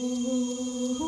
Ooh.